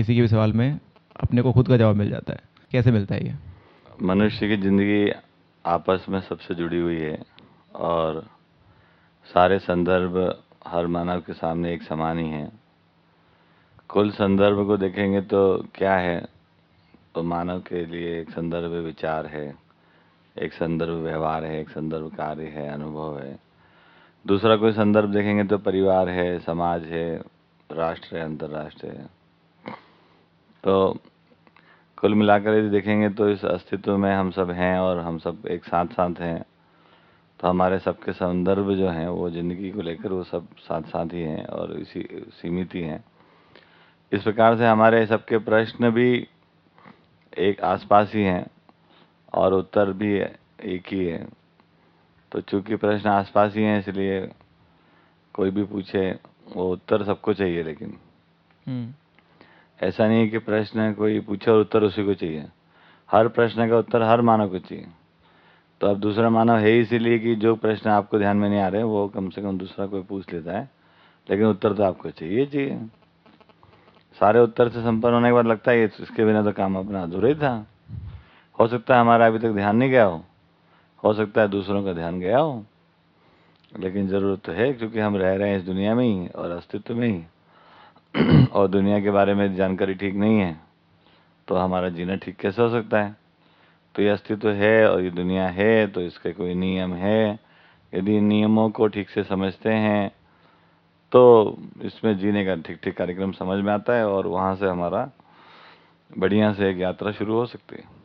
किसी के भी सवाल में अपने को खुद का जवाब मिल जाता है। कैसे मिलता है ये? मनुष्य की ज़िंदगी आपस में सबसे जुड़ी हुई है और सारे संदर्भ हर मानव के सामने एक समान ही हैं। कुल संदर्भ को देखेंगे तो क्या है? तो मानव के लिए एक संदर्भ विचार है, एक संदर्भ व्यवहार है, एक संदर्भ कार्य है, अनुभव है। दूसरा कोई संदर्भ देखेंगे तो परिवार है, समाज है, राष्ट्र है अंतर्राष्ट्र है। तो कुल मिलाकर यदि देखेंगे तो इस अस्तित्व में हम सब हैं और हम सब एक साथ साथ हैं। तो हमारे सबके संदर्भ जो हैं वो ज़िंदगी को लेकर वो सब साथ साथ ही हैं और इसी सीमित ही हैं। इस प्रकार से हमारे सबके प्रश्न भी एक आसपास ही हैं और उत्तर भी एक ही है। तो चूँकि प्रश्न आसपास ही हैं इसलिए कोई भी पूछे वो उत्तर सबको चाहिए लेकिन। हम्म, ऐसा नहीं है कि प्रश्न कोई पूछे और उत्तर उसी को चाहिए। हर प्रश्न का उत्तर हर मानव को चाहिए। तो अब दूसरा मानव है इसीलिए कि जो प्रश्न आपको ध्यान में नहीं आ रहे, वो कम से कम दूसरा कोई पूछ लेता है। लेकिन उत्तर तो आपको चाहिए चाहिए। सारे उत्तर से संपन्न होने के बाद लगता है इसके बिना तो काम अपना अधूरा ही था। हो सकता है हमारा अभी तक ध्यान नहीं गया हो। हो सकता है दूसरों का ध्यान गया हो। लेकिन ज़रूरत तो है, क्योंकि हम रह रहे हैं इस दुनिया में ही और अस्तित्व में ही। और दुनिया के बारे में जानकारी ठीक नहीं है तो हमारा जीना ठीक कैसे हो सकता है? तो ये अस्तित्व है और ये दुनिया है तो इसके कोई नियम है। यदि नियमों को ठीक से समझते हैं तो इसमें जीने का ठीक ठीक कार्यक्रम समझ में आता है और वहाँ से हमारा बढ़िया से एक यात्रा शुरू हो सकती है।